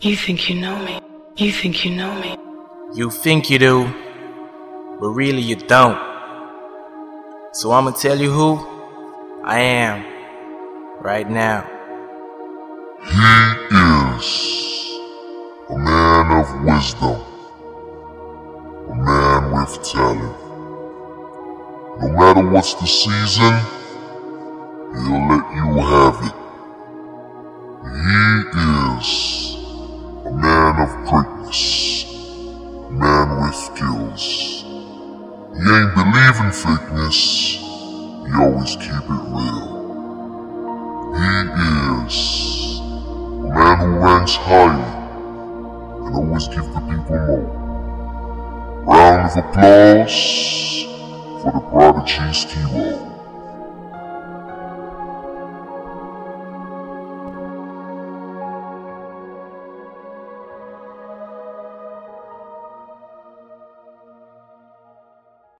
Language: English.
You think you know me. You think you know me. You think you do, but really you don't. So I'ma tell you who I am right now. He is a man of wisdom, a man with talent. No matter what's the season, he'll let greatness, man with skills. He ain't believe in fakeness, he always keep it real. He is a man who ranks highly and always give the people more. Round of applause for the prodigy Steve